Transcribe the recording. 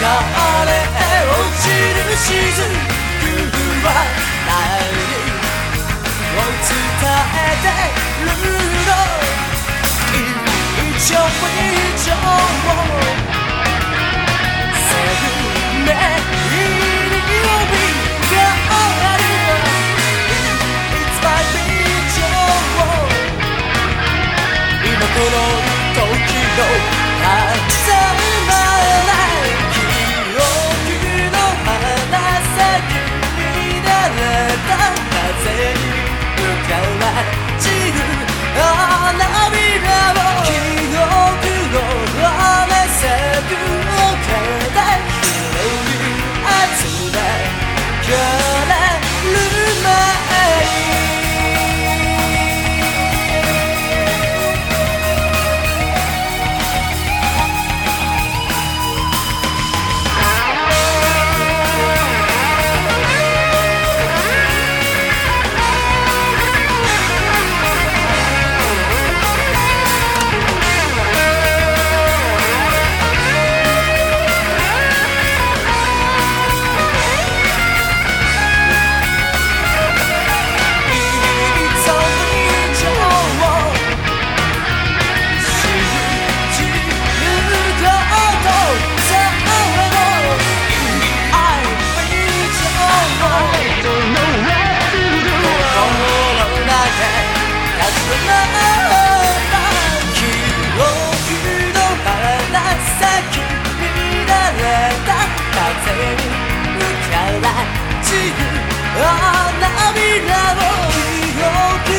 あれを知る沈むは何を伝えてるの一応以散るあ涙をよく